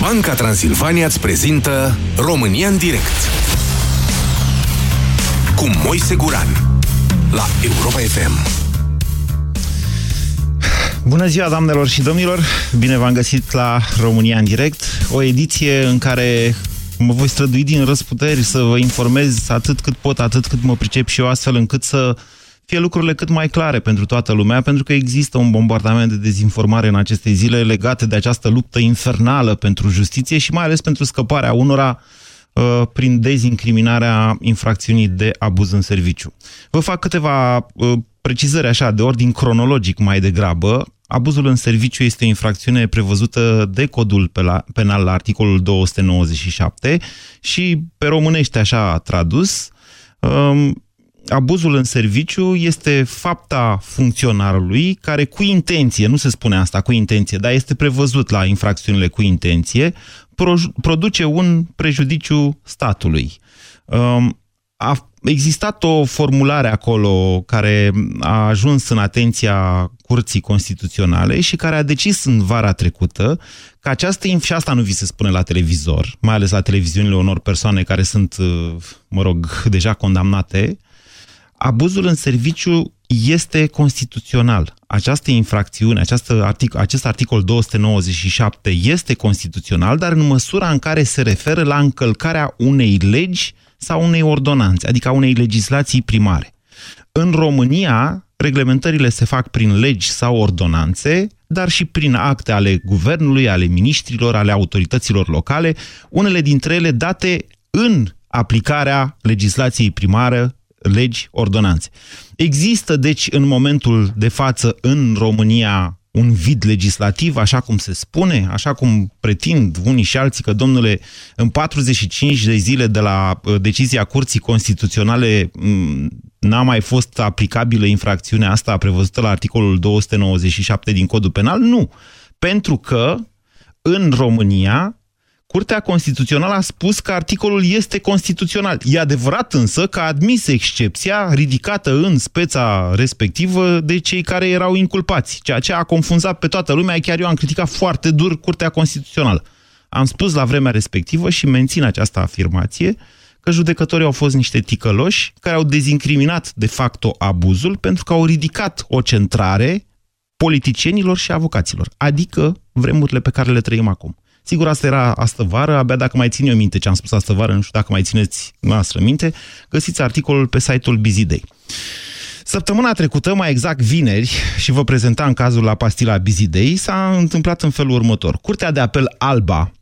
Banca Transilvania îți prezintă România în direct cu Moise Guran la Europa FM. Bună ziua, doamnelor și domnilor! Bine v-am găsit la România în direct, o ediție în care mă voi strădui din răsputeri să vă informez atât cât pot, atât cât mă pricep și eu, astfel încât să fie lucrurile cât mai clare pentru toată lumea, pentru că există un bombardament de dezinformare în aceste zile legate de această luptă infernală pentru justiție și mai ales pentru scăparea unora uh, prin dezincriminarea infracțiunii de abuz în serviciu. Vă fac câteva uh, precizări așa, de ordin cronologic mai degrabă. Abuzul în serviciu este o infracțiune prevăzută de codul penal la articolul 297 și pe românește așa tradus, um, abuzul în serviciu este fapta funcționarului care cu intenție, nu se spune asta cu intenție, dar este prevăzut la infracțiunile cu intenție, produce un prejudiciu statului. Um, a existat o formulare acolo care a ajuns în atenția Curții Constituționale și care a decis în vara trecută că această, și asta nu vi se spune la televizor, mai ales la televiziunile unor persoane care sunt, mă rog, deja condamnate, abuzul în serviciu este constituțional. Această infracțiune, această artic, acest articol 297 este constituțional, dar în măsura în care se referă la încălcarea unei legi sau unei ordonanțe, adică a unei legislații primare. În România, reglementările se fac prin legi sau ordonanțe, dar și prin acte ale guvernului, ale ministrilor, ale autorităților locale, unele dintre ele date în aplicarea legislației primară, legi, ordonanțe. Există, deci, în momentul de față, în România, un vid legislativ, așa cum se spune, așa cum pretind unii și alții că, domnule, în 45 de zile de la uh, decizia Curții Constituționale mm, n-a mai fost aplicabilă infracțiunea asta prevăzută la articolul 297 din Codul Penal? Nu. Pentru că în România Curtea Constituțională a spus că articolul este constituțional. E adevărat însă că a admis excepția ridicată în speța respectivă de cei care erau inculpați, ceea ce a confunzat pe toată lumea, chiar eu am criticat foarte dur Curtea Constituțională. Am spus la vremea respectivă și mențin această afirmație că judecătorii au fost niște ticăloși care au dezincriminat de facto abuzul pentru că au ridicat o centrare politicienilor și avocaților, adică vremurile pe care le trăim acum. Sigur, asta era astă vară, abia dacă mai țin eu minte ce am spus astă vară, nu știu dacă mai țineți noastră minte, găsiți articolul pe site-ul Bizidei. Săptămâna trecută, mai exact vineri, și vă prezenta în cazul la pastila Bizidei, s-a întâmplat în felul următor. Curtea de apel Alba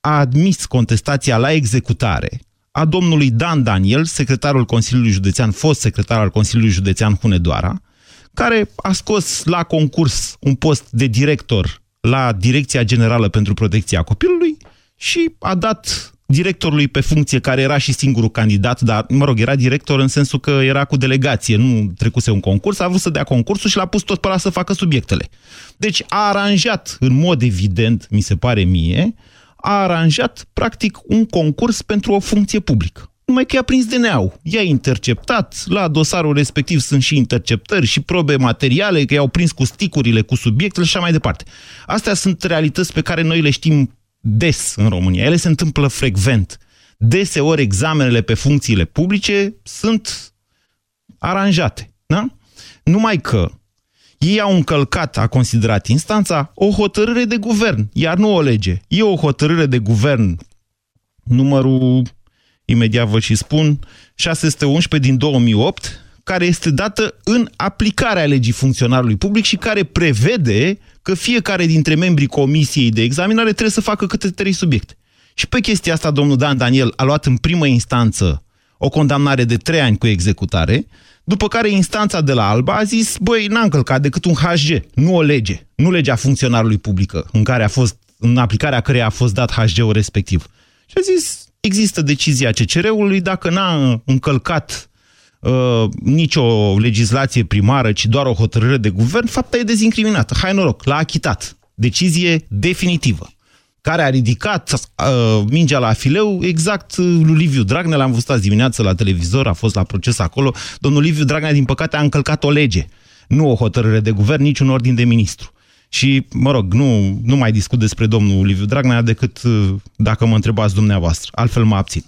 a admis contestația la executare a domnului Dan Daniel, secretarul Consiliului Județean, fost secretar al Consiliului Județean Hunedoara, care a scos la concurs un post de director la Direcția Generală pentru Protecția Copilului și a dat directorului pe funcție, care era și singurul candidat, dar, mă rog, era director în sensul că era cu delegație, nu trecuse un concurs, a vrut să dea concursul și l-a pus tot pe la să facă subiectele. Deci a aranjat, în mod evident, mi se pare mie, a aranjat, practic, un concurs pentru o funcție publică numai că i-a prins DNA-ul. I-a interceptat, la dosarul respectiv sunt și interceptări și probe materiale, că i-au prins cu sticurile, cu subiectele și așa mai departe. Astea sunt realități pe care noi le știm des în România. Ele se întâmplă frecvent. Deseori examenele pe funcțiile publice sunt aranjate. Da? Numai că ei au încălcat, a considerat instanța, o hotărâre de guvern, iar nu o lege. E o hotărâre de guvern numărul imediat vă și spun, 611 din 2008, care este dată în aplicarea legii funcționarului public și care prevede că fiecare dintre membrii comisiei de examinare trebuie să facă câte trei subiecte. Și pe chestia asta domnul Dan Daniel a luat în primă instanță o condamnare de trei ani cu executare, după care instanța de la Alba a zis, băi, n-a încălcat decât un HG, nu o lege, nu legea funcționarului publică, în care a fost, în aplicarea căreia a fost dat HG-ul respectiv. Și a zis, Există decizia CCR-ului, dacă n-a încălcat uh, nicio legislație primară, ci doar o hotărâre de guvern, fapta e dezincriminată. Hai noroc, l-a achitat. Decizie definitivă care a ridicat uh, mingea la fileu exact uh, lui Liviu Dragnea, l-am văzut azi dimineață la televizor, a fost la proces acolo. Domnul Liviu Dragnea, din păcate, a încălcat o lege, nu o hotărâre de guvern, nici un ordin de ministru. Și, mă rog, nu, nu mai discut despre domnul Liviu Dragnea decât uh, dacă mă întrebați dumneavoastră. Altfel mă abțin.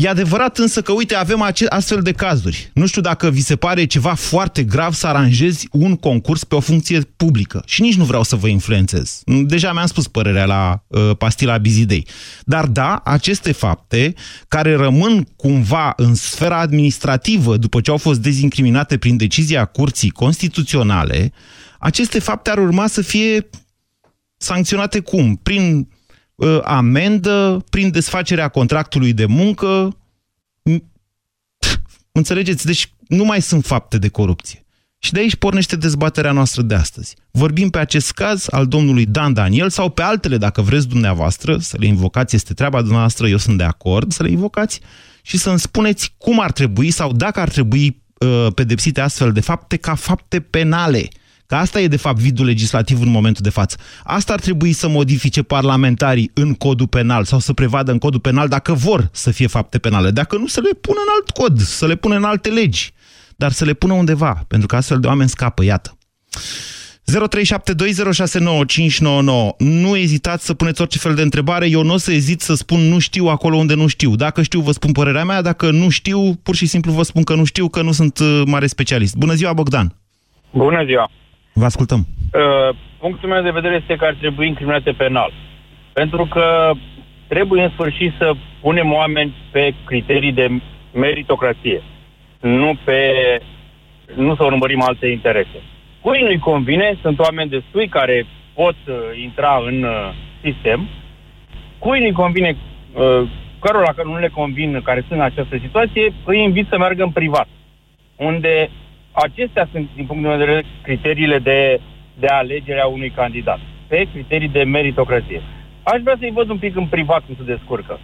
E adevărat însă că, uite, avem astfel de cazuri. Nu știu dacă vi se pare ceva foarte grav să aranjezi un concurs pe o funcție publică. Și nici nu vreau să vă influențez. Deja mi-am spus părerea la uh, pastila Bizidei. Dar da, aceste fapte care rămân cumva în sfera administrativă după ce au fost dezincriminate prin decizia Curții Constituționale, aceste fapte ar urma să fie sancționate cum? Prin uh, amendă, prin desfacerea contractului de muncă. Înțelegeți? Deci nu mai sunt fapte de corupție. Și de aici pornește dezbaterea noastră de astăzi. Vorbim pe acest caz al domnului Dan Daniel sau pe altele, dacă vreți dumneavoastră, să le invocați, este treaba dumneavoastră, eu sunt de acord să le invocați, și să-mi spuneți cum ar trebui sau dacă ar trebui uh, pedepsite astfel de fapte ca fapte penale. Că asta e, de fapt, vidul legislativ în momentul de față. Asta ar trebui să modifice parlamentarii în codul penal sau să prevadă în codul penal dacă vor să fie fapte penale. Dacă nu, să le pună în alt cod, să le pună în alte legi. Dar să le pună undeva, pentru că astfel de oameni scapă, iată. 0372069599. Nu ezitați să puneți orice fel de întrebare. Eu nu o să ezit să spun nu știu acolo unde nu știu. Dacă știu, vă spun părerea mea. Dacă nu știu, pur și simplu vă spun că nu știu, că nu sunt uh, mare specialist. Bună ziua, Bogdan! Bună ziua! Vă ascultăm. Uh, punctul meu de vedere este că ar trebui incriminate penal. Pentru că trebuie în sfârșit să punem oameni pe criterii de meritocrație. Nu pe nu să urmărim alte interese. Cui nu-i convine, sunt oameni destui care pot uh, intra în uh, sistem. Cui nu-i convine, uh, cărora care nu le convin, care sunt în această situație, îi invit să meargă în privat. Unde Acestea sunt, din punct de vedere, criteriile de, de alegere a unui candidat. Pe criterii de meritocrație. Aș vrea să-i văd un pic în privat cum se descurcă.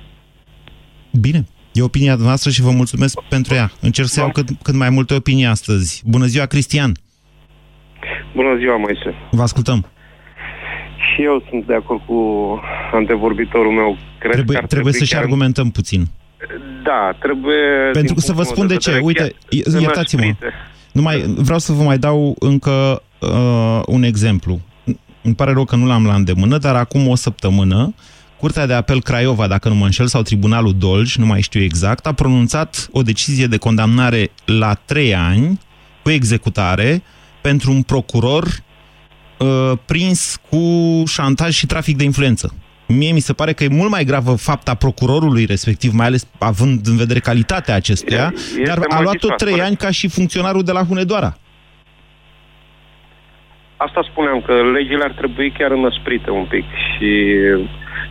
Bine. E opinia noastră și vă mulțumesc pentru ea. Încerc să iau cât, cât mai multe opinii astăzi. Bună ziua, Cristian! Bună ziua, Moise! Vă ascultăm! Și eu sunt de acord cu antevorbitorul meu. Cred trebuie trebuie, trebuie să și chiar... argumentăm puțin. Da, trebuie... Pentru că să vă spun de ce. Uite, iertați-mă. Numai, vreau să vă mai dau încă uh, un exemplu. Îmi pare rău că nu l-am la îndemână, dar acum o săptămână, Curtea de Apel Craiova, dacă nu mă înșel, sau Tribunalul Dolj, nu mai știu exact, a pronunțat o decizie de condamnare la trei ani cu executare pentru un procuror uh, prins cu șantaj și trafic de influență. Mie mi se pare că e mult mai gravă fapta procurorului respectiv, mai ales având în vedere calitatea acestuia, este dar a luat tot trei ani ca și funcționarul de la Hunedoara. Asta spuneam, că legile ar trebui chiar înăsprite un pic și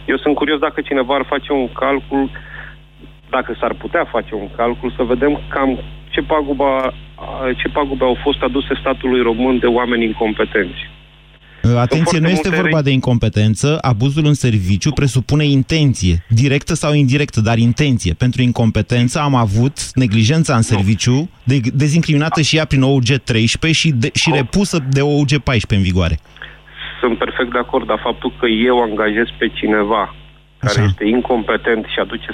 eu sunt curios dacă cineva ar face un calcul, dacă s-ar putea face un calcul, să vedem cam ce pagube, ce pagube au fost aduse statului român de oameni incompetenți. Atenție, nu este vorba de incompetență. Abuzul în serviciu presupune intenție, directă sau indirectă, dar intenție. Pentru incompetență am avut neglijența în serviciu, de, dezincriminată și ea prin OUG 13 și, de, și repusă de OUG 14 în vigoare. Sunt perfect de acord, dar faptul că eu angajez pe cineva care Așa. este incompetent și aduce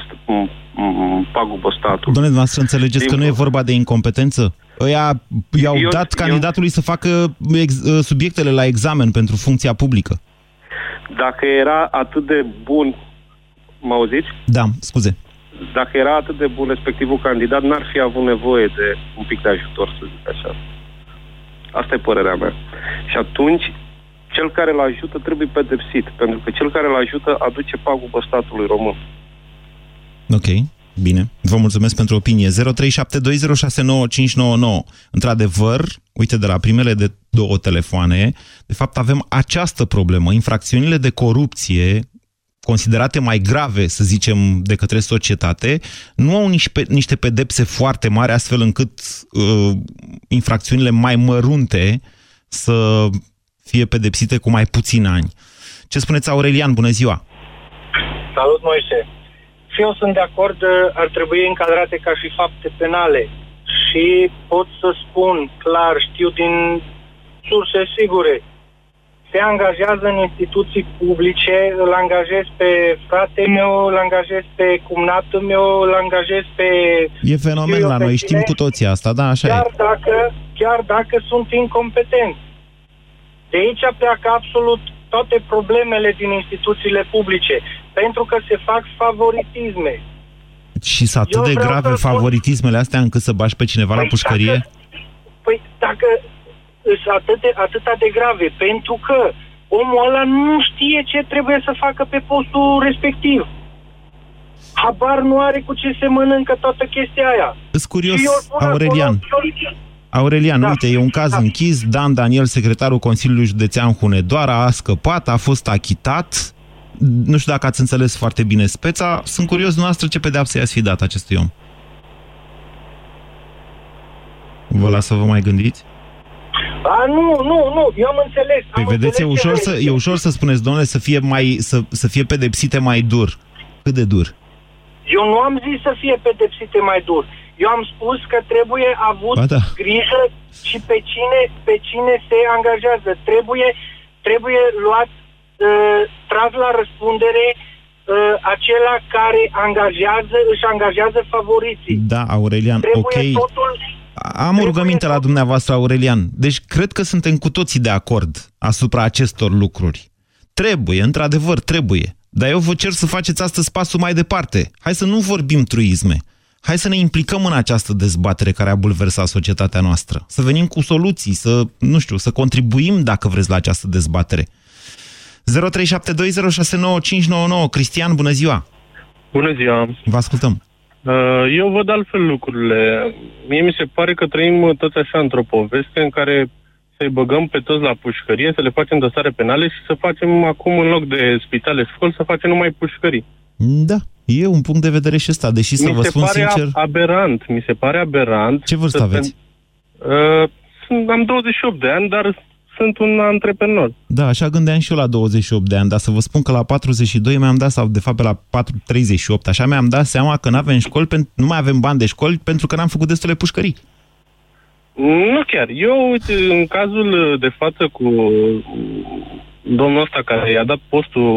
pagubă statul. Domnule, noastră înțelegeți că nu e vorba de incompetență? Ăia i-au eu, dat candidatului eu... să facă ex, ă, subiectele la examen pentru funcția publică. Dacă era atât de bun, mă auziți? Da, scuze. Dacă era atât de bun respectivul candidat, n-ar fi avut nevoie de un pic de ajutor, să zic așa. Asta e părerea mea. Și atunci, cel care îl ajută trebuie pedepsit, pentru că cel care îl ajută aduce pagubă statului român. Ok. Bine, vă mulțumesc pentru opinie. 0372069599. Într-adevăr, uite, de la primele de două telefoane, de fapt avem această problemă. Infracțiunile de corupție considerate mai grave, să zicem, de către societate, nu au niște, niște pedepse foarte mari, astfel încât uh, infracțiunile mai mărunte să fie pedepsite cu mai puțini ani. Ce spuneți, Aurelian? Bună ziua! Salut, Moise! Și eu sunt de acord, ar trebui încadrate ca și fapte penale. Și pot să spun clar, știu din surse sigure, se angajează în instituții publice, îl angajez pe frate meu, îl angajez pe cumnatul meu, îl angajez pe... E fenomen la noi, știm cu toții asta, da, așa chiar e. Dacă, chiar dacă sunt incompetenți. De aici pleacă absolut toate problemele din instituțiile publice, pentru că se fac favoritisme. Și sunt atât Eu de vreau grave să spun- favoritismele astea încât să bași pe cineva la Păi pușcărie? Dacă, păi dacă sunt atât de, atâta de grave, pentru că omul ăla nu știe ce trebuie să facă pe postul respectiv. Habar nu are cu ce se mănâncă toată chestia aia. Îs curios, Și eu îl pun Aurelian. acolo și eu- Aurelian, Da. uite, e un caz Da. închis. Dan Daniel, secretarul Consiliului Județean Hunedoara, a scăpat, a fost achitat. Nu știu dacă ați înțeles foarte bine speța. Sunt curios dumneavoastră ce pedeapsă i-ați fi dat acestui om. Vă las să vă mai gândiți? A, nu, nu, nu, eu am înțeles. Păi am vedeți, e înțeles ce ușor, vrei. să, e ușor să spuneți, domnule, să fie, mai, să, să fie pedepsite mai dur. Cât de dur? Eu nu am zis să fie pedepsite mai dur. Eu am spus că trebuie avut Ba da. grijă și pe cine, pe cine se angajează. Trebuie, trebuie luat, uh, tras la răspundere uh, acela care angajează, își angajează favoriții. Da, Aurelian, Trebuie ok. totul... Am o Trebuie rugăminte la tot- dumneavoastră, Aurelian. Deci cred că suntem cu toții de acord asupra acestor lucruri. Trebuie, într-adevăr, trebuie. Dar eu vă cer să faceți astăzi pasul mai departe. Hai să nu vorbim truisme. Hai să ne implicăm în această dezbatere care a bulversat societatea noastră. Să venim cu soluții, să, nu știu, să contribuim, dacă vreți, la această dezbatere. 0372069599. Cristian, bună ziua! Bună ziua! Vă ascultăm. Uh, Eu văd altfel lucrurile. Mie mi se pare că trăim toți așa într-o poveste în care să-i băgăm pe toți la pușcărie, să le facem dosare penale și să facem acum în loc de spitale școli să facem numai pușcării. Da, e un punct de vedere și ăsta, deși să mi vă se spun pare sincer... aberant, mi se pare aberant. Ce vârstă să aveți? Uh, sunt, am 28 de ani, dar sunt un antreprenor. Da, așa gândeam și eu la 28 de ani, dar să vă spun că la 42 mi-am dat, sau de fapt pe la 4, 38, așa mi-am dat seama că nu avem școli, pen- nu mai avem bani de școli pentru că n-am făcut destule pușcării. Nu chiar. Eu, uite, în cazul de față cu domnul ăsta care i-a dat postul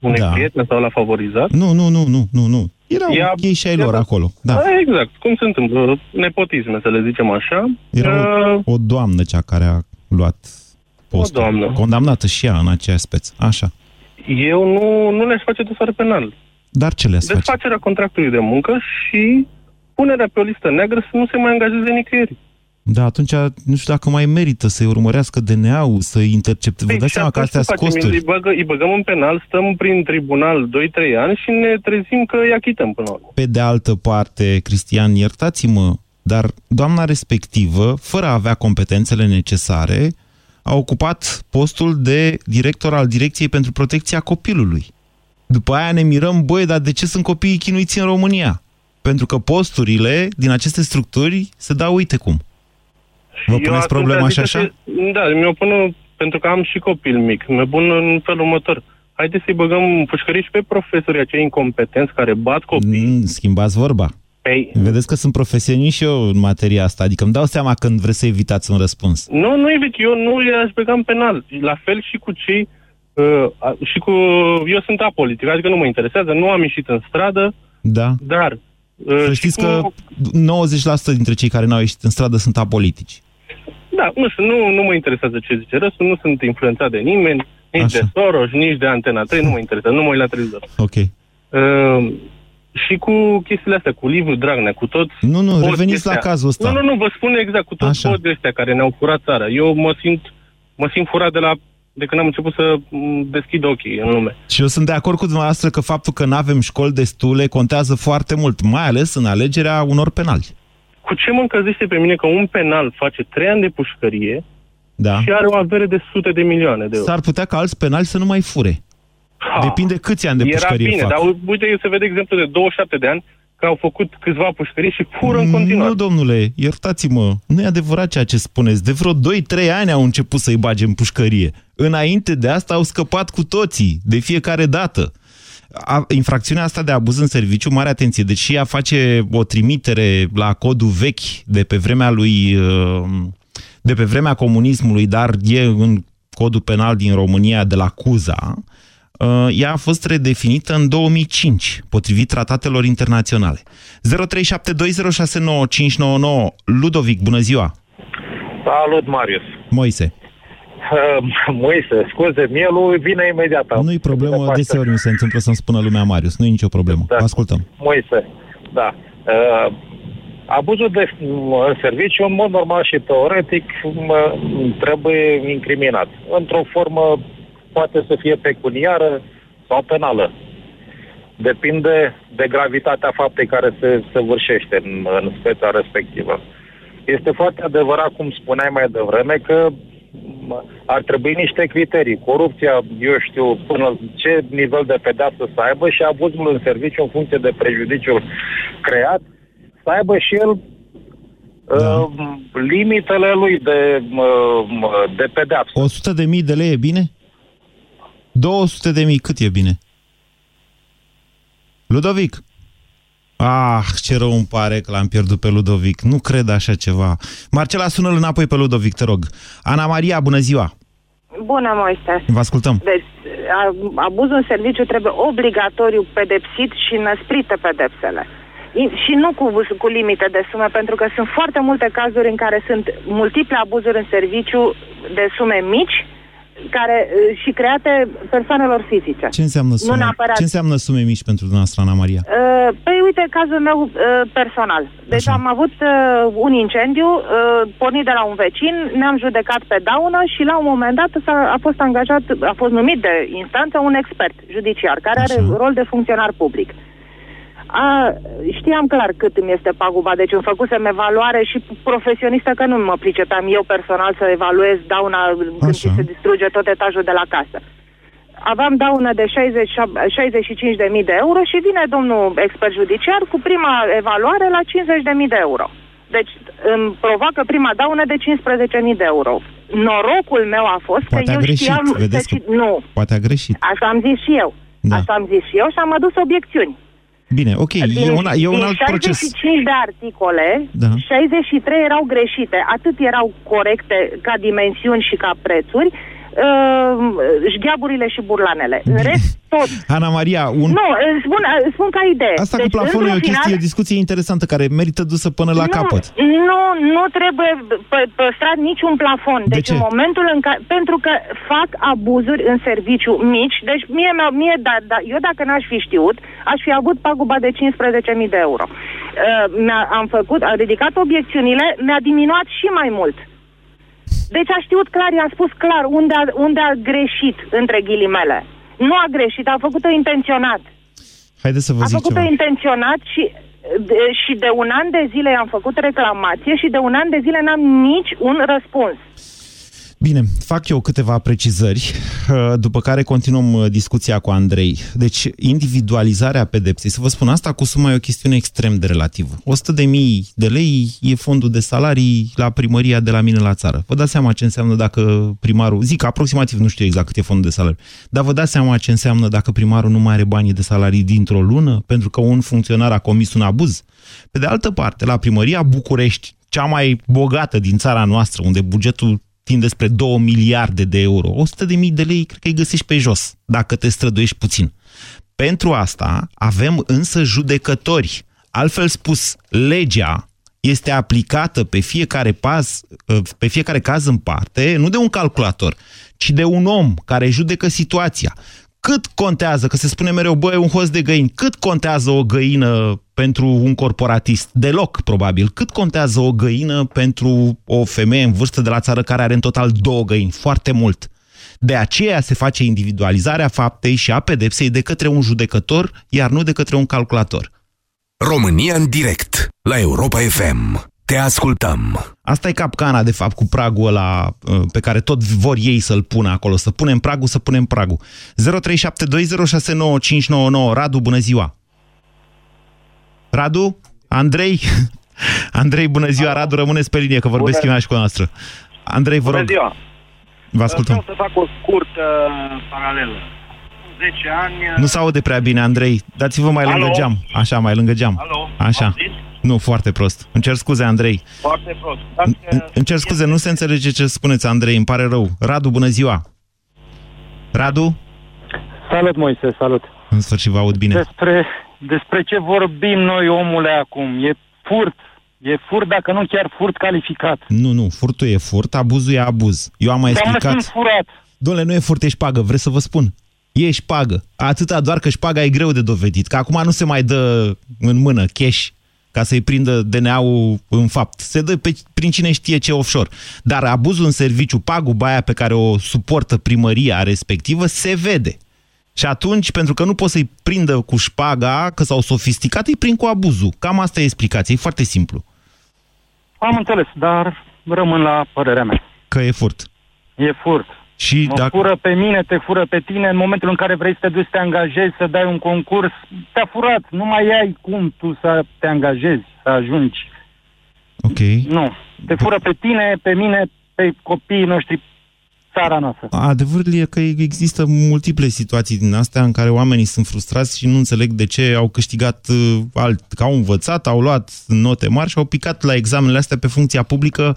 unui Da. da. prieten sau l-a favorizat, Nu, nu, nu, nu, nu, nu. Erau Ia- ei și ai ia- lor acolo. Da. Da, exact. Cum se întâmplă? Nepotisme, să le zicem așa. Era Uh, o, o doamnă cea care a luat postul. O doamnă. Condamnată și ea în aceeași speță. Așa. Eu nu, nu le-aș face dosar penal. Dar ce le-ați face? Desfacerea contractului de muncă și punerea pe o listă neagră să nu se mai angajeze nicăieri. Da, atunci nu știu dacă mai merită să-i urmărească DNA-ul, să-i intercepte. Vă Păi, dați și seama că atunci astea ce sunt facem? costuri. Îi, băgă, îi băgăm în penal, stăm prin tribunal 2-3 ani și ne trezim că îi achităm până la urmă. Pe de altă parte, Cristian, iertați-mă, dar doamna respectivă, fără a avea competențele necesare, a ocupat postul de director al Direcției pentru Protecția Copilului. După aia ne mirăm, băi, dar de ce sunt copiii chinuiți în România? Pentru că posturile din aceste structuri se dau uite cum. Vă Eu puneți atunci problema zic și că așa? se- Da, mi-o pun pentru că am și copil mic. Mi-o pun în felul următor. Haideți să-i băgăm în pușcării și pe profesorii acei incompetenți care bat copii. Mm, schimbați vorba. Păi, Vedeți că sunt profesionist și eu în materia asta, adică îmi dau seama când vreți să evitați un răspuns. nu, nu evit, eu nu i-aș băga în penal. La fel și cu cei... Uh, a- și cu... Eu sunt apolitic, adică nu mă interesează, nu am ieșit în stradă, Da? dar... Uh, Să și știți cu- că 90% dintre cei care n-au ieșit în stradă sunt apolitici. Da, nu știu, nu, nu mă interesează ce zice răsul, nu sunt influențat de nimeni, nici Așa. de Soros, nici de Antena 3, nu mă interesează, nu mă uit la televizor. Ok. Uh, și cu chestiile astea, cu Liviu Dragnea, cu toți... Nu, nu, toți reveniți la ăștia. cazul ăsta. Nu, nu, nu, vă spun exact, cu toți Așa. toți ăștia care ne-au furat țara. Eu mă simt, mă simt furat de la de când am început să m, deschid ochii în lume. Și eu sunt de acord cu dumneavoastră că faptul că nu avem școli destule contează foarte mult, mai ales în alegerea unor penali. Cu ce mă încălzește pe mine că un penal face trei ani de pușcărie Da? și are o avere de sute de milioane de euro? S-ar putea ca alți penali să nu mai fure. Ha. Depinde câți ani de Era pușcărie bine, fac. dar uite, se vede exemplu de 27 de ani că au făcut câțiva pușcării și fură în continuare. Nu, domnule, iertați-mă, nu e adevărat ceea ce spuneți. De vreo 2-3 ani au început să-i bage în pușcărie. Înainte de asta au scăpat cu toții, de fiecare dată. A, infracțiunea asta de abuz în serviciu, mare atenție, deci ea face o trimitere la codul vechi de pe vremea lui, uh, de pe vremea comunismului, dar e în codul penal din România de la Cuza, Uh, ea a fost redefinită în 2005, potrivit tratatelor internaționale. 0372069599 Ludovic, bună ziua! Salut, Marius. Moise. Uh, Moise, scuze, mielul vine imediat. Nu-i problemă, Departe. deseori mi se întâmplă să-mi spună lumea Marius. Nu e nicio problemă. Da. Vă ascultăm. Moise, da. Uh, abuzul de, în serviciu, în mod normal și teoretic, mă, trebuie incriminat. Într-o formă poate să fie pecuniară sau penală. Depinde de gravitatea faptei care se săvârșește în, în speța respectivă. Este foarte adevărat, cum spuneai mai devreme, că m, ar trebui niște criterii. Corupția, eu știu, până ce nivel de pedeapsă să aibă și abuzul în serviciu în funcție de prejudiciul creat, să aibă și el Da. uh, limitele lui de, uh, de pedeapsă. 100 de mii de lei e bine? 200 de mii, cât e bine? Ludovic? Ah, ce rău îmi pare că l-am pierdut pe Ludovic. Nu cred așa ceva. Marcela, sună-l înapoi pe Ludovic, te rog. Ana Maria, bună ziua! Bună, Moise. Vă ascultăm. Deci, a- abuzul în serviciu trebuie obligatoriu pedepsit și năsprite pedepsele. I- Și nu cu, cu limite de sume, pentru că sunt foarte multe cazuri în care sunt multiple abuzuri în serviciu de sume mici care uh, și create persoanelor fizice. Ce înseamnă Nu sume, neapărat. ce înseamnă sume mici pentru dumneavoastră, Ana Maria? Uh, Păi uite, cazul meu uh, personal. Deci Așa. am avut uh, un incendiu uh, pornit de la un vecin, ne-am judecat pe daună și la un moment dat s-a, a fost angajat, a fost numit de instanță un expert judiciar care are Așa. rol de funcționar public. A, știam clar cât îmi este paguba, deci îmi făcusem evaluare și profesionistă că nu mă pricepeam eu personal să evaluez dauna când Așa. ți se distruge tot etajul de la casă aveam daună de 60, 65.000 de euro și vine domnul expert judiciar cu prima evaluare la 50.000 de euro. Deci îmi provoacă prima daună de 15.000 de euro. Norocul meu a fost Poate că a eu greșit, știam... vedeți că, că- Nu, Poate a greșit. așa am zis și eu. Da. Așa am zis și eu și am adus obiecțiuni. Bine, ok, e un, e un din alt proces. 65 de articole, Da. 63 erau greșite. Atât erau corecte ca dimensiuni și ca prețuri, uh, șgheaburile și burlanele. În rest, tot. Ana Maria, un... Nu, îți spun, îți spun ca idee. Asta Deci, cu plafonul e o într-un chestie, final- o discuție interesantă care merită dusă până la nu, capăt. Nu, nu trebuie pă- păstrat niciun plafon. De Deci ce? în momentul în care... Pentru că fac abuzuri în serviciu mici. Deci mie, mie, mie da, da, eu dacă n-aș fi știut, aș fi avut paguba de 15.000 de euro. Uh, mi-a, am făcut, a ridicat obiecțiunile, mi-a diminuat și mai mult. Deci a știut clar, i-a spus clar unde a, unde a greșit, între ghilimele. Nu a greșit, a făcut-o intenționat. Haideți să vă A zic făcut-o ceva. intenționat și de, și de un an de zile am făcut reclamație și de un an de zile n-am nici un răspuns. Bine, fac eu câteva precizări, uh, după care continuăm uh, discuția cu Andrei. Deci, individualizarea pedepsei, să vă spun, asta cu suma e o chestiune extrem de relativă. 100 de mii de lei e fondul de salarii la primăria de la mine la țară. Vă dați seama ce înseamnă dacă primarul, zic aproximativ, nu știu exact cât e fondul de salarii, dar vă dați seama ce înseamnă dacă primarul nu mai are banii de salarii dintr-o lună, pentru că un funcționar a comis un abuz? Pe de altă parte, la primăria București, cea mai bogată din țara noastră, unde bugetul tinde spre 2 miliarde de euro, 100 de mii de lei cred că îi găsești pe jos, dacă te străduiești puțin. Pentru asta avem însă judecători. Altfel spus, legea este aplicată pe fiecare, pas, pe fiecare caz în parte, nu de un calculator, ci de un om care judecă situația. Cât contează, că se spune mereu, băi, un host de găini, cât contează o găină pentru un corporatist? Deloc, probabil. Cât contează o găină pentru o femeie în vârstă de la țară care are în total două găini? Foarte mult. De aceea se face individualizarea faptei și a pedepsei de către un judecător, iar nu de către un calculator. România în direct la Europa FM. Te ascultăm. Asta e capcana, de fapt, cu pragul ăla uh, pe care tot vor ei să-l pună acolo. Să punem pragul, să punem pragul. 0372069599. Radu, bună ziua! Radu? Andrei? Andrei, bună ziua! Radu, rămâneți pe linie, că vorbesc Bună. eu și cu noastră. Andrei, vă Bună rog, ziua! vă ascultăm. Vreau să fac o scurtă paralelă. 10 ani... Nu se aude prea bine, Andrei. Dați-vă mai lângă Alo? geam. Așa, mai lângă geam. Alo? Așa. Auziți? Nu, foarte prost. Îmi cer scuze, Andrei. Foarte prost. Îmi- Dacă Îmi cer scuze, nu se înțelege ce spuneți, Andrei, îmi pare rău. Radu, bună ziua! Radu? Salut, Moise, salut. În sfârșit vă aud bine. Despre, despre ce vorbim noi, omule, acum? E furt E furt, dacă nu chiar furt calificat. Nu, nu, furtul e furt, abuzul e abuz. Eu am mai Dar mă explicat... sunt furat. Dom'le, nu e furt, e șpagă, vreți să vă spun? E șpagă. Atâta doar că șpaga e greu de dovedit, că acum nu se mai dă în mână cash ca să-i prindă DNA-ul în fapt. Se dă pe, prin cine știe ce offshore. Dar abuzul în serviciu, paguba aia pe care o suportă primăria respectivă, se vede. Și atunci, pentru că nu poți să-i prindă cu șpaga, că s-au sofisticat, îi prind cu abuzul. Cam asta e explicația, e foarte simplu. Am înțeles, dar rămân la părerea mea. Că e furt. E furt. Și Mă dacă... fură pe mine, te fură pe tine, în momentul în care vrei să te duci să te angajezi, să dai un concurs, te-a furat. Nu mai ai cum tu să te angajezi, să ajungi. Ok. Nu. Te fură pe tine, pe mine, pe copiii noștri, țara noastră. Adevărul e că există multiple situații din astea în care oamenii sunt frustrați și nu înțeleg de ce au câștigat uh, alt, că au învățat, au luat note mari și au picat la examenele astea pe funcția publică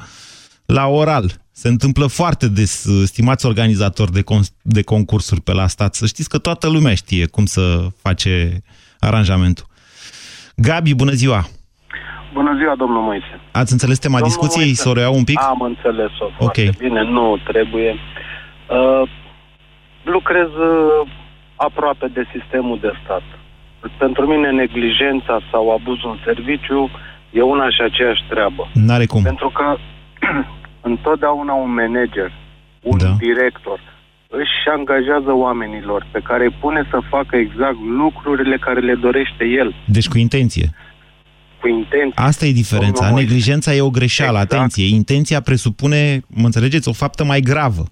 la oral. Se întâmplă foarte des, uh, stimați organizatori de, con- de concursuri pe la stat. Să știți că toată lumea știe cum să face aranjamentul. Gabi, bună ziua! Bună ziua, domnul Moise. Ați înțeles tema Domnul discuției? Moise, Să o reiau un pic? Am înțeles-o Ok. foarte bine. Nu trebuie. Uh, lucrez uh, aproape de sistemul de stat. Pentru mine neglijența sau abuzul în serviciu e una și aceeași treabă. N-are cum. Pentru că întotdeauna un manager, un Da. director, își angajează oamenilor pe care îi pune să facă exact lucrurile care le dorește el, Deci cu intenție. Cu intenție. Asta e diferența. Domnul Moise. Neglijența e o greșeală, Exact. atenție. Intenția presupune, mă înțelegeți, o faptă mai gravă.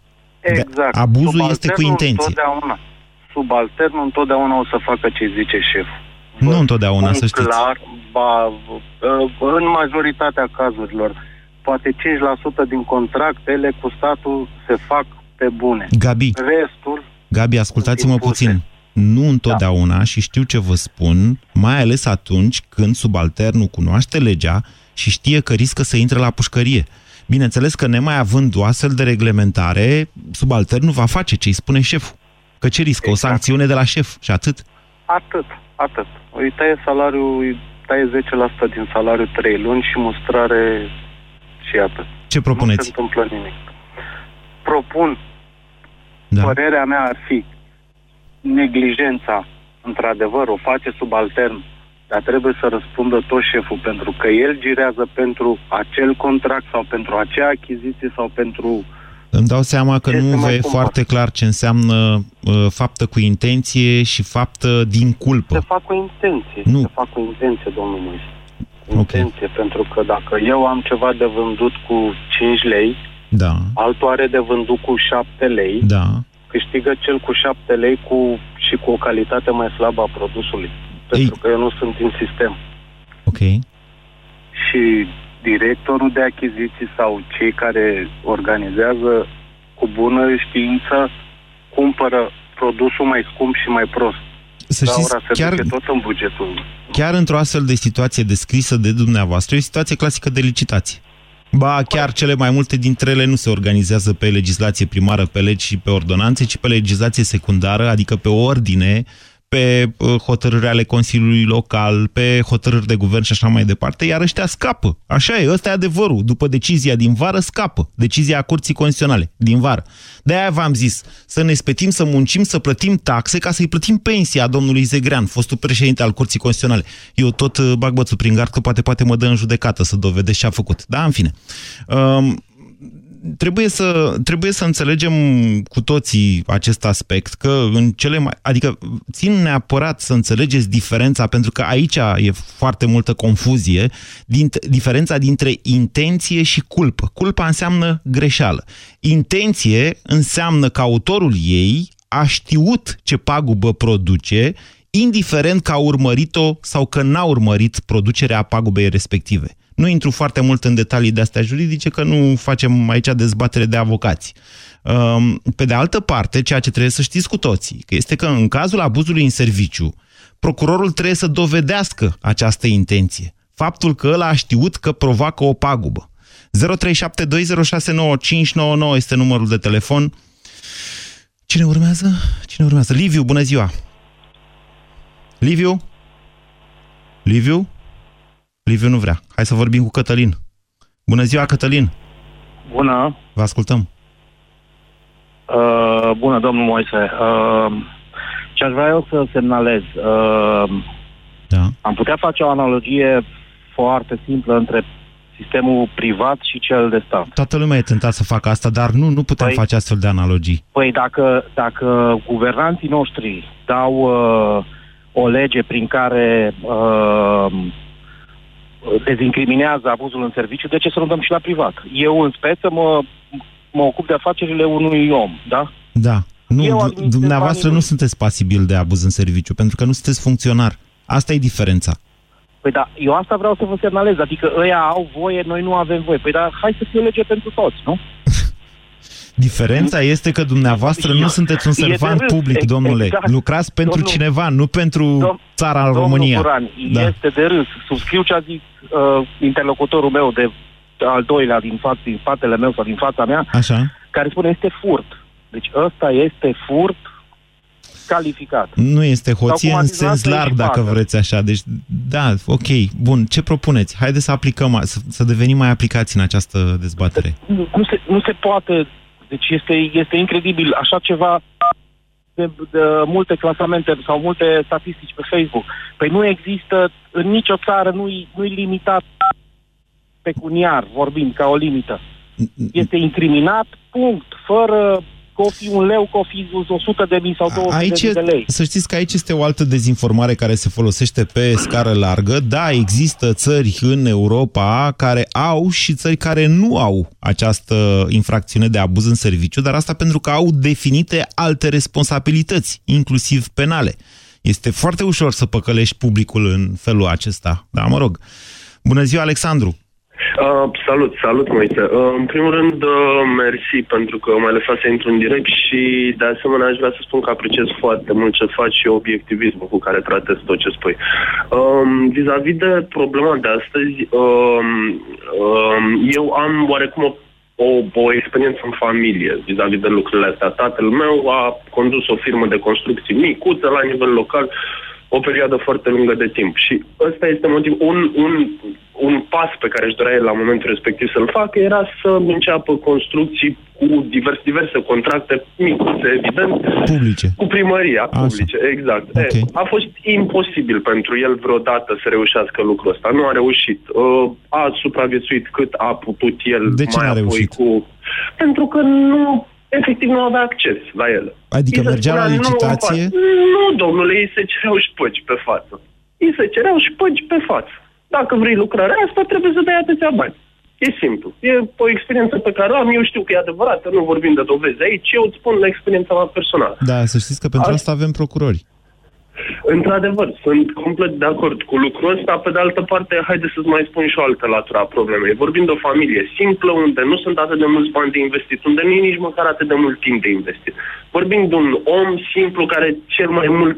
Exact. abuzul este cu Subalternul intenție. Întotdeauna, subalternul întotdeauna o să facă ce zice șeful. Nu întotdeauna, Un să știți. Clar, ba, uh, în majoritatea cazurilor, poate 5% din contractele cu statul se fac pe bune. Gabi, Restul, Gabi, ascultați-mă impuse. puțin. Nu întotdeauna și știu ce vă spun, mai ales atunci când subalternul cunoaște legea și știe că riscă să intre la pușcărie. Bineînțeles că nemai având o astfel de reglementare, subalternul va face ce îi spune șeful. Că ce riscă? O Exact. sancțiune de la șef și atât. atât, atât. Îi taie salariul, îi taie 10% din salariul 3 luni și mustrare și atât. Ce Nu se propuneți? întâmplă nimic. Propun Da. Părerea mea ar fi neglijența, într-adevăr, o face subaltern, dar trebuie să răspundă tot șeful, pentru că el girează pentru acel contract sau pentru acea achiziție sau pentru... Îmi dau seama că Ce nu se vă mai e cumpără? foarte clar ce înseamnă uh, faptă cu intenție și faptă din culpă. Se fac cu intenție. Nu. Se fac cu intenție, domnul Moise. Cu Ok. Intenție, pentru că dacă eu am ceva de vândut cu 5 lei, Da, altul are de vândut cu 7 lei, da. Câștigă cel cu 7 lei cu, și cu o calitate mai slabă a produsului. Pentru Ei. că eu nu sunt în sistem. Ok. și directorul de achiziții sau cei care organizează cu bună știință cumpără produsul mai scump și mai prost. Să Dar știți, ora se chiar, duce tot în bugetul. chiar într-o astfel de situație descrisă de dumneavoastră, e o situație clasică de licitație. Ba, chiar cele mai multe dintre ele nu se organizează pe legislație primară, pe legi și pe ordonanțe, ci pe legislație secundară, adică pe ordine, pe uh, hotărâri ale Consiliului Local, pe hotărâri de guvern și așa mai departe, iar ăștia scapă. Așa e, ăsta e adevărul. După decizia din vară, scapă. Decizia Curții Constituționale din vară. De-aia v-am zis să ne spetim, să muncim, să plătim taxe ca să-i plătim pensia domnului Zegrean, fostul președinte al Curții Constituționale. Eu tot uh, bag bățul prin gard că poate, poate mă dă în judecată să dovedesc ce a făcut. Da, în fine. Um, trebuie să, trebuie să înțelegem cu toții acest aspect, că în cele mai... Adică țin neapărat să înțelegeți diferența, pentru că aici e foarte multă confuzie, din, diferența dintre intenție și culpă. Culpa înseamnă greșeală. Intenție înseamnă că autorul ei a știut ce pagubă produce, indiferent că a urmărit-o sau că n-a urmărit producerea pagubei respective. Nu intru foarte mult în detalii de astea juridice, că nu facem aici dezbatere de avocați. Um, Pe de altă parte, ceea ce trebuie să știți cu toții, că este că în cazul abuzului în serviciu, procurorul trebuie să dovedească această intenție. Faptul că ăla a știut că provoacă o pagubă. 0372069599 este numărul de telefon. Cine urmează? Cine urmează? Liviu, bună ziua! Liviu? Liviu? Liviu nu vrea. Hai să vorbim cu Cătălin. Bună ziua, Cătălin! Bună! Vă ascultăm. Uh, bună, domnul Moise. Uh, ce aș vrea eu să semnalez? Uh, da. Am putea face o analogie foarte simplă între sistemul privat și cel de stat. Toată lumea e tentat să facă asta, dar nu, nu putem Păi- face astfel de analogii. Păi dacă, dacă guvernanții noștri dau uh, o lege prin care uh, dezincriminează abuzul în serviciu, de ce să nu dăm și la privat? Eu, în speță, mă, mă ocup de afacerile unui om, da? Da. Nu, Eu d- administrez dumneavoastră banii nu sunteți pasibil de abuz în serviciu, pentru că nu sunteți funcționar. Asta e diferența. Păi da, eu asta vreau să vă semnalez, adică ăia au voie, noi nu avem voie. Păi da, hai să fie lege pentru toți, nu? Diferența este că dumneavoastră nu sunteți un E de servant râs, public, ex- domnule. exact. Lucrați pentru Domnul- cineva, nu pentru țara Domnul România. Guran, Da. este de râs. Subscriu ce a zis uh, interlocutorul meu de al doilea din, faț, din spatele meu sau din fața mea, Așa. care spune este furt. Deci ăsta este furt calificat. Nu este hoție Sau cum în a zis sens dumneavoastră, larg, e și dacă pagă. vreți așa. Deci, da, ok, bun. Ce propuneți? Haideți să aplicăm, să, să devenim mai aplicați în această dezbatere. Nu, nu, se, nu se poate. Deci este, este incredibil. Așa ceva de, de multe clasamente sau multe statistici pe Facebook. Păi nu există în nicio țară, nu-i, nu-i limitat pecuniar, vorbind ca o limită. Este incriminat, punct, fără că o fi un leu, că o fi 100 de mii sau 200 Aici, de mii de lei. să știți că aici este o altă dezinformare care se folosește pe scară largă. Da, există țări în Europa care au și țări care nu au această infracțiune de abuz în serviciu, dar asta pentru că au definite alte responsabilități, inclusiv penale. Este foarte ușor să păcălești publicul în felul acesta. Da, mă rog. Bună ziua, Alexandru! Uh, salut, salut, Moise. Uh, în primul rând, uh, mersi pentru că m-ai lăsat să intru în direct și, de asemenea, aș vrea să spun că apreciez foarte mult ce faci și obiectivismul cu care tratezi tot ce spui. Um, vis-a-vis de problema de astăzi, um, um, eu am oarecum o, o, o experiență în familie vis-a-vis de lucrurile astea. Tatăl meu a condus o firmă de construcții micuță la nivel local o perioadă foarte lungă de timp. Și ăsta este motiv. Un, un, un pas pe care își dorea el la momentul respectiv să-l facă era să înceapă construcții cu divers, diverse contracte micuțe, evident, Publice. cu primăria publice, exact. Okay. E, a fost imposibil pentru el vreodată să reușească lucrul ăsta. Nu a reușit. Uh, a supraviețuit cât a putut el De ce mai n-a apoi reușit? cu... Pentru că nu efectiv nu avea acces la ele. Adică Îi se mergea la spunea, "Nu, licitație? în față." Nu, domnule, ei se cereau șpăgi pe față. Ei se cereau șpăgi pe față. Dacă vrei lucrarea asta, trebuie să dai atâția bani. E simplu. E o experiență pe care o am. Eu știu că e adevărată, nu vorbim de dovezi aici. Eu îți spun la experiența mea personală. Da, să știți că pentru asta avem procurori. Într-adevăr, sunt complet de acord cu lucrul ăsta. Pe de altă parte, haide să-ți mai spun și o altă latură a problemei. Vorbim de o familie simplă, unde nu sunt atât de mulți bani de investit, unde nu e nici măcar atât de mult timp de investit. Vorbim de un om simplu care cel mai mult,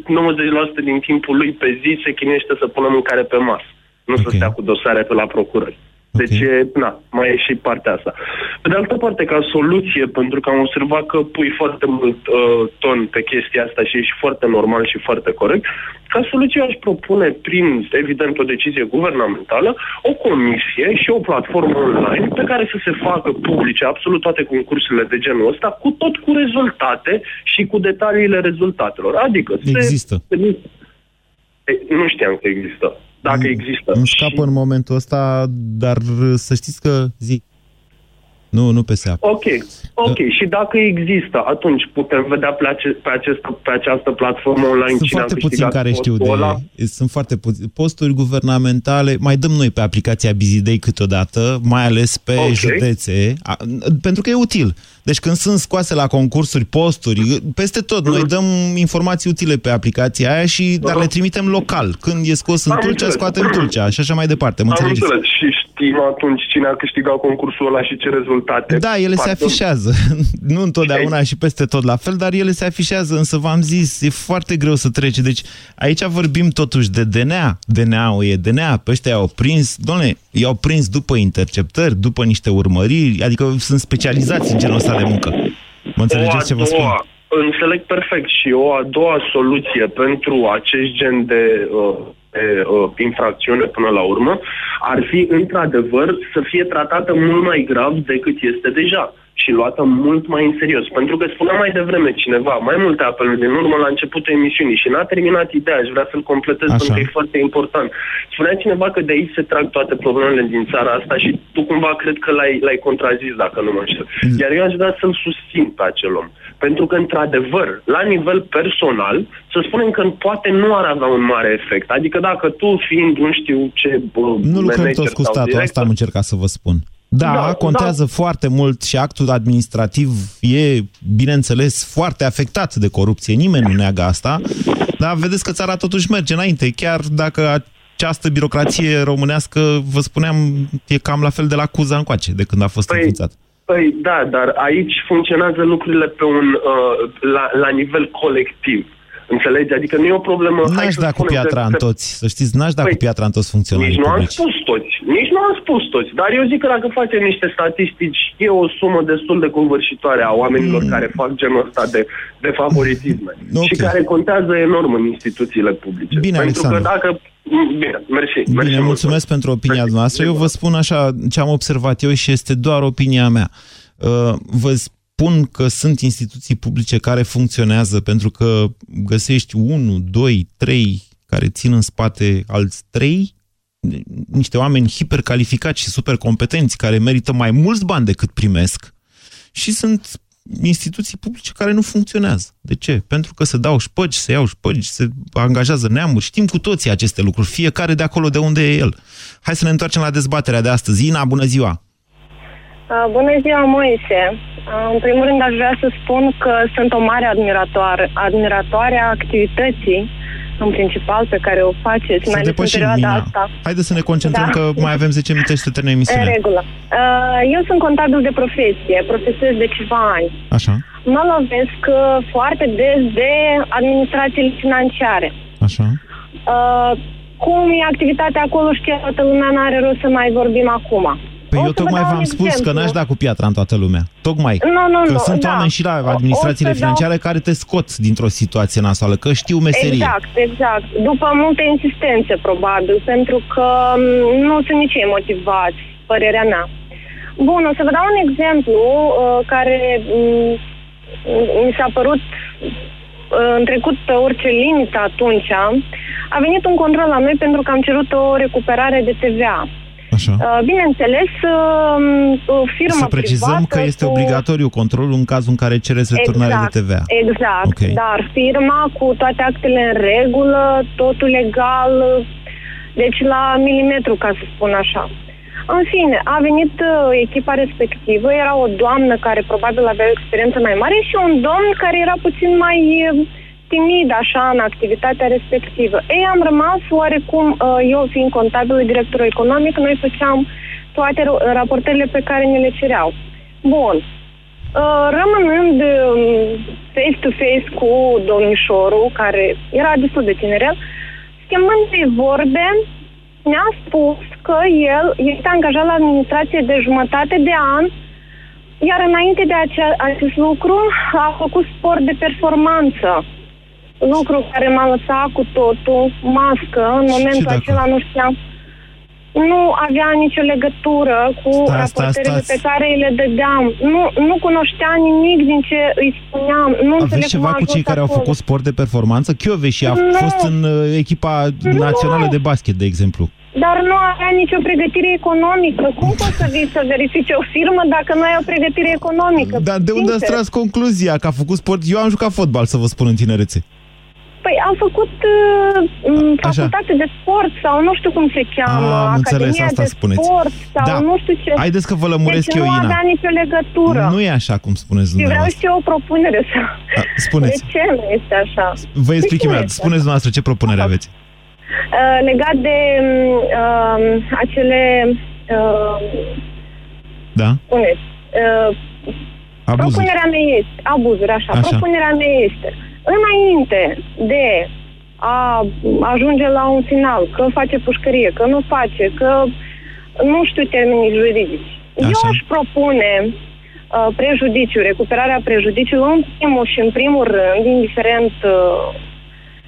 90% din timpul lui pe zi, se chinește să pună mâncare pe masă. Nu okay. să stea cu dosare pe la procurări. Deci, e, na, mai e și partea asta. Pe de altă parte, ca soluție, pentru că am observat că pui foarte mult uh, ton pe chestia asta și e și foarte normal și foarte corect, ca soluție aș propune, prin, evident, o decizie guvernamentală, o comisie și o platformă online pe care să se facă publice absolut toate concursurile de genul ăsta, cu tot cu rezultate și cu detaliile rezultatelor. Adică Există. Se, E, nu știam că există. Dacă există. Îmi scapă în momentul ăsta, dar să știți că zic. Nu, nu pe seapă. Ok, ok. Și dacă există, atunci putem vedea pe, ace- pe, acest, pe această platformă online Sunt cine foarte a puțini câștigat care știu de... postul ăla. Sunt foarte puțini. Posturi guvernamentale, mai dăm noi pe aplicația Bizidei câteodată, mai ales pe Ok. județe, a, pentru că e util. Deci când sunt scoase la concursuri posturi, peste tot, Mhm. noi dăm informații utile pe aplicația aia, și dar le trimitem local. Când e scos în Am Tulcea, înțeles. scoatem Tulcea și așa mai departe. Mă Am înțelegeți? înțeles. Și știm atunci cine a câștigat concursul ăla și ce rezultate. Da, ele se Pardon. afișează. nu întotdeauna și peste tot la fel, dar ele se afișează, însă v-am zis, e foarte greu să trece. Deci aici vorbim totuși de DNA. DNA-ul e DNA, pe ăștia i-au prins, doamne, i-au prins după interceptări, după niște urmăriri, adică sunt specializați în genul ăsta de muncă. Mă înțelegeți ce vă spun? Înțeleg perfect și o a doua soluție pentru acest gen de uh, de uh, infracțiune până la urmă, ar fi într-adevăr să fie tratată mult mai grav decât este deja și luată mult mai în serios. Pentru că spunea mai devreme cineva, mai multe apeluri din urmă la începutul emisiunii și n-a terminat ideea, aș vrea să-l completez Așa. pentru că e foarte important. Spunea cineva că de aici se trag toate problemele din țara asta și tu cumva cred că l-ai, l-ai contrazis, dacă nu mă înșel. Iar eu aș vrea să-l susțin pe acel om. Pentru că, într-adevăr, la nivel personal, să spunem că poate nu ar avea un mare efect. Adică dacă tu, fiind nu știu ce bă, Nu lucrăm manager toți cu sau statul, director, asta am încercat să vă spun. Da, Da, contează foarte mult și actul administrativ e, bineînțeles, foarte afectat de corupție. Nimeni nu neagă asta, dar vedeți că țara totuși merge înainte, chiar dacă această birocrație românească, vă spuneam, e cam la fel de la Cuza încoace, de când a fost Păi, înființat. Păi da, dar aici funcționează lucrurile pe un, uh, la, la nivel colectiv. Înțelegi? Adică nu e o problemă... hai N-aș să da cu spunem piatra că- în că- toți, să știți, n-aș da Păi, cu piatra în toți funcționarii Nici nu am publici. spus toți. Nici nu am spus toți. Dar eu zic că dacă facem niște statistici, e o sumă destul de covârșitoare a oamenilor care fac genul ăsta de, de favoritisme. Mm. Ok. Și care contează enorm în instituțiile publice. Bine, Pentru Alexandru. că dacă... Bine, mersi. mersi Bine, mult. mulțumesc pentru opinia noastră. Eu vă spun așa ce am observat eu și este doar opinia mea. Uh, Vă spun că sunt instituții publice care funcționează pentru că găsești 1, 2, 3 care țin în spate alți 3 niște oameni hipercalificați și super competenți care merită mai mulți bani decât primesc și sunt instituții publice care nu funcționează. De ce? Pentru că se dau șpăgi, se iau șpăgi, se angajează neamuri. Știm cu toții aceste lucruri, fiecare de acolo de unde e el. Hai să ne întoarcem la dezbaterea de astăzi. Ina, bună ziua! Uh, Bună ziua, Moise! Uh, În primul rând aș vrea să spun că sunt o mare admiratoare, admiratoare a activității, în principal, pe care o faceți, Să mai ales în depășim, perioada Ina. asta. Haideți să ne concentrăm Da. că mai avem 10 minute și să terminăm În emisiunea. regulă. Uh, Eu sunt contabil de profesie, profesez de ceva ani. Așa, Mă lovesc uh, foarte des de administrațiile financiare. așa. Uh, Cum e activitatea acolo, știu că toată lumea n-are rost să mai vorbim acum. Păi O eu să vă tocmai dau un v-am spus că exemplu. n-aș da cu piatra în toată lumea. Tocmai. Nu, nu, că nu, sunt da. oameni și la O- o administrațiile să dau- financiare care te scot dintr-o situație nasoală, că știu meserie. Exact, exact. După multe insistențe, probabil, pentru că m, nu sunt nici ei motivați, părerea mea. Bun, o să vă dau un exemplu uh, care m, mi s-a părut uh, în trecut pe orice limită atunci. A venit un control la noi pentru că am cerut o recuperare de TVA. Așa. Uh, Bineînțeles, uh, o firmă Să precizăm privată că este cu... obligatoriu controlul în cazul în care cereți returnare exact, de TVA. Exact, Ok. dar firma cu toate actele în regulă, totul legal, deci la milimetru, ca să spun așa. În fine, a venit uh, echipa respectivă, era o doamnă care probabil avea o experiență mai mare și un domn care era puțin mai uh, timid așa în activitatea respectivă. Ei, am rămas oarecum, uh, eu fiind contabil, directorul economic, noi făceam toate ro- raportările pe care ne le cereau. Bun, Uh, rămânând um, face-to-face cu domnișorul, care era destul de tinerel, schimbând de vorbe, ne-a spus că el este angajat la administrație de jumătate de an, iar înainte de acea, acest lucru a făcut sport de performanță. Lucru care m-a lăsat cu totul mască. În momentul dacă- acela nu știam nu avea nicio legătură cu Stai, stai, raportările stați. pe care îi le dădeam. Nu, nu cunoștea nimic din ce îi spuneam. Nu înțeleg Aveți cum ceva a cu cei ajuns care au acolo. făcut sport de performanță? Chioveși a Nu. fost în uh, echipa națională de basket, de exemplu. Dar nu avea nicio pregătire economică. Cum poți să vii să verifici o firmă dacă nu ai o pregătire economică? Dar de unde ați Sincer. tras concluzia că a făcut sport? Eu am jucat fotbal, să vă spun în tinerețe. Păi am făcut uh, m, facultate de sport sau nu știu cum se cheamă, Ah, am înțeles, Academia asta de spuneți. sport sau Da. nu știu ce. Haideți că vă lămuresc deci eu, nu Ina. avea nicio legătură. Nu e așa cum spuneți Și vreau dumneavoastră. și eu o propunere să... A, spuneți. De ce nu este așa? Vă explic De ce nu imediat. este Spuneți dumneavoastră ce propunere aveți. Uh, legat de uh, acele... Uh, Da? spuneți, uh, Abuzuri. Propunerea mea este, abuzuri, așa, Așa. propunerea mea este, înainte de a ajunge la un final, că face pușcărie, că nu face, că nu știu termenii juridici. Eu Așa. aș propune uh, prejudiciu, recuperarea prejudiciului în primul și în primul rând, indiferent uh,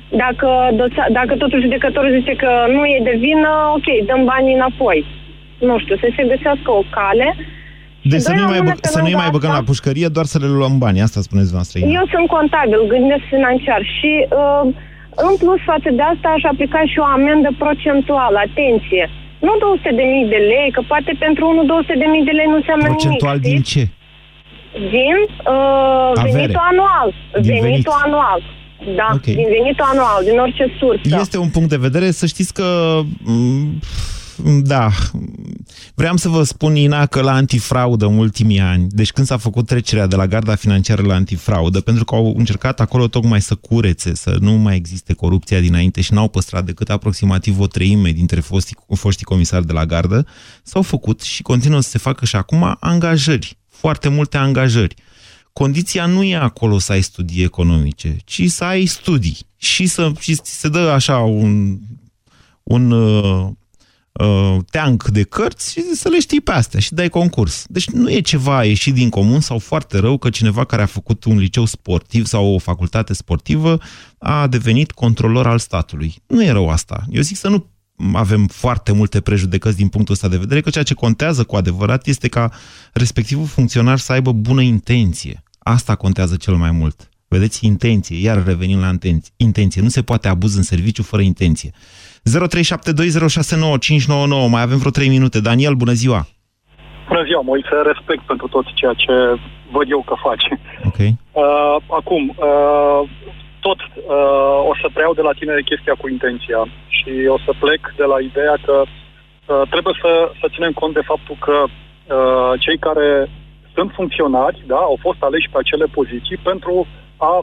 Dacă, dosa, dacă totul judecătorul zice că nu e de vină, ok, dăm banii înapoi. Nu știu, să se găsească o cale. Deci să doi nu mai, rămâne bă, pe să nu lângă mai băgăm asta. la pușcărie, doar să le luăm bani. Asta spuneți noastră. Eu sunt contabil, gândesc financiar și uh, în plus față de asta aș aplica și o amendă procentuală, atenție. Nu 200 de mii de lei, că poate pentru unul 200 de mii de lei nu înseamnă Procentual nimic. din știți? ce? Din uh, Avere. venitul anual. Din venitul venit. anual. Da, Ok. din venitul anual, din orice sursă. Este un punct de vedere, să știți că... m, Da, vreau să vă spun, Ina, că la antifraudă în ultimii ani, deci când s-a făcut trecerea de la garda financiară la antifraudă, pentru că au încercat acolo tocmai să curețe, să nu mai existe corupția dinainte și n-au păstrat decât aproximativ o treime dintre foștii, foștii comisari de la gardă, s-au făcut și continuă să se facă și acum angajări, foarte multe angajări. Condiția nu e acolo să ai studii economice, ci să ai studii și să și ți se dă așa un, un uh, uh, teanc de cărți și să le știi pe astea și dai concurs. Deci nu e ceva ieșit din comun sau foarte rău că cineva care a făcut un liceu sportiv sau o facultate sportivă a devenit controlor al statului. Nu e rău asta. Eu zic să nu avem foarte multe prejudecăți din punctul ăsta de vedere, că ceea ce contează cu adevărat este ca respectivul funcționar să aibă bună intenție. Asta contează cel mai mult. Vedeți, intenție. Iar revenim la intenție. intenție. Nu se poate abuz în serviciu fără intenție. 0372069599. Mai avem vreo 3 minute. Daniel, bună ziua! Bună ziua, Moise, respect pentru tot ceea ce văd eu că faci. Ok. Uh, acum, uh, tot uh, o să preiau de la tine chestia cu intenția și o să plec de la ideea că uh, trebuie să, să ținem cont de faptul că uh, cei care sunt funcționari, da, au fost aleși pe acele poziții pentru a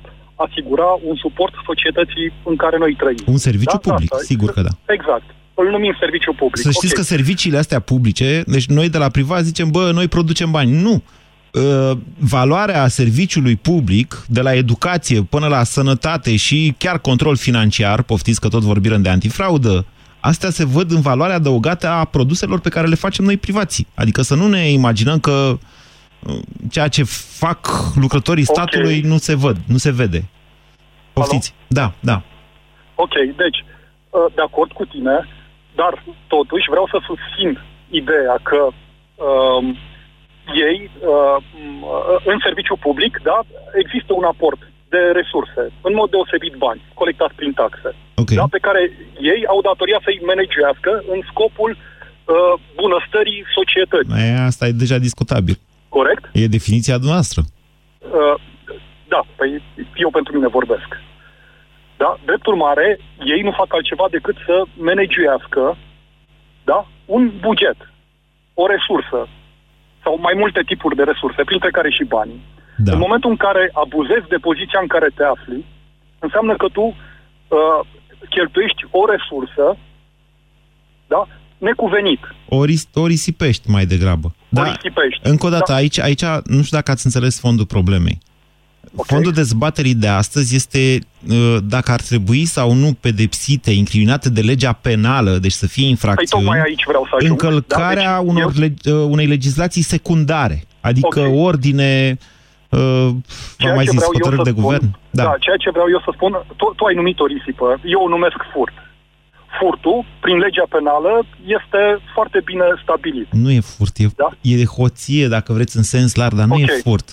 asigura un suport societății în care noi trăim. Un serviciu Da, public, asta, sigur că da. Exact. Îl numim serviciu public. Să știți ok. că serviciile astea publice, deci noi de la privat zicem, bă, noi producem bani. Nu! Uh, Valoarea serviciului public, de la educație până la sănătate și chiar control financiar, poftiți că tot vorbim de antifraudă, astea se văd în valoarea adăugată a produselor pe care le facem noi privații. Adică să nu ne imaginăm că uh, ceea ce fac lucrătorii Ok. statului nu se văd, nu se vede. Poftiți. Da, da. Ok, deci, uh, de acord cu tine, dar totuși vreau să susțin ideea că um, ei, uh, m, uh, în serviciu public, da, există un aport de resurse, în mod deosebit bani, colectați prin taxe, okay. da, pe care ei au datoria să-i managească în scopul uh, bunăstării societății. E, asta e deja discutabil. Corect? E definiția noastră. Uh, da, păi eu pentru mine vorbesc. Da? Drept urmare, ei nu fac altceva decât să managuească da? un buget, o resursă sau mai multe tipuri de resurse, printre care și banii. Da. În momentul în care abuzezi de poziția în care te afli, înseamnă că tu uh, cheltuiești o resursă da? Necuvenit. O, ris- o risipești mai degrabă. Da, risipești. Încă o dată, Da. aici, aici nu știu dacă ați înțeles fondul problemei. Okay. Fondul dezbaterii de astăzi este uh, dacă ar trebui sau nu pedepsite, incriminate de legea penală, deci să fie Păi infracțiuni, tocmai aici vreau să ajung. încălcarea Da, deci unor eu- leg- uh, unei legislații secundare, adică ordine, uh, v-am Ceea mai ce zis, vreau eu hotărâri să de spun- guvern. Da. da, ceea ce vreau eu să spun, tu, tu ai numit o risipă, eu o numesc furt. Furtul, prin legea penală, este foarte bine stabilit. Nu e furt, e, da? e hoție, dacă vreți, în sens larg, dar nu Ok. e furt.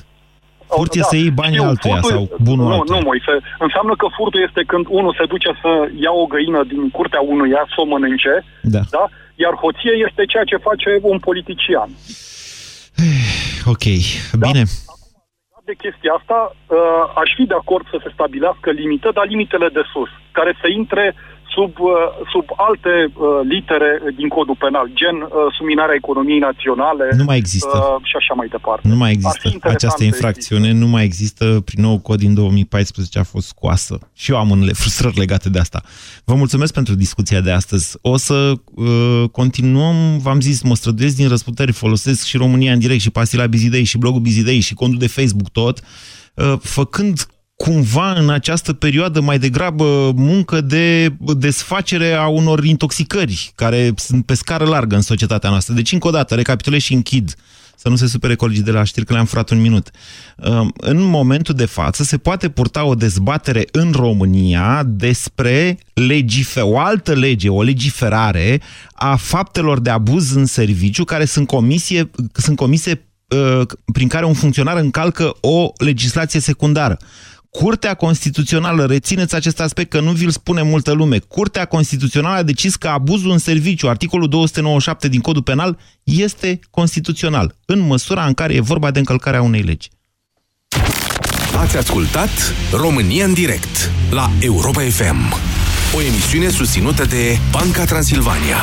Furt e Da, să iei banii știu, altuia furtul- sau bunul Nu, altuia. nu, Moise. Înseamnă că furtul este când unul se duce să ia o găină din curtea unuia, să o mănânce, Da. da? iar hoție este ceea ce face un politician. Ok, bine. De chestia asta, uh, aș fi de acord să se stabilească limite, dar limitele de sus, care să intre sub, uh, sub alte uh, litere din codul penal, gen uh, suminarea economiei naționale Nu mai există. uh, și așa mai departe. Nu mai Ar fi există interesant această să infracțiune, nu mai există. Prin nou cod din 2014 a fost scoasă. Și eu am unele frustrări legate de asta. Vă mulțumesc pentru discuția de astăzi. O să uh, continuăm, v-am zis, mă străduiesc din răsputeri, folosesc și România în direct, și pastila Bizidei, și blogul Bizidei, și contul de Facebook, tot, uh, făcând cumva în această perioadă mai degrabă muncă de desfacere a unor intoxicări care sunt pe scară largă în societatea noastră. Deci, încă o dată, recapitulez și închid. să nu se supere colegii de la știri că le-am furat un minut. Um, în momentul de față se poate purta o dezbatere în România despre legife, o altă lege, o legiferare a faptelor de abuz în serviciu care sunt, comisie, sunt comise uh, prin care un funcționar încalcă o legislație secundară. Curtea Constituțională, rețineți acest aspect că nu vi-l spune multă lume, Curtea Constituțională a decis că abuzul în serviciu, articolul 297 din Codul Penal, este constituțional, în măsura în care e vorba de încălcarea unei legi. Ați ascultat România în direct la Europa FM, o emisiune susținută de Banca Transilvania.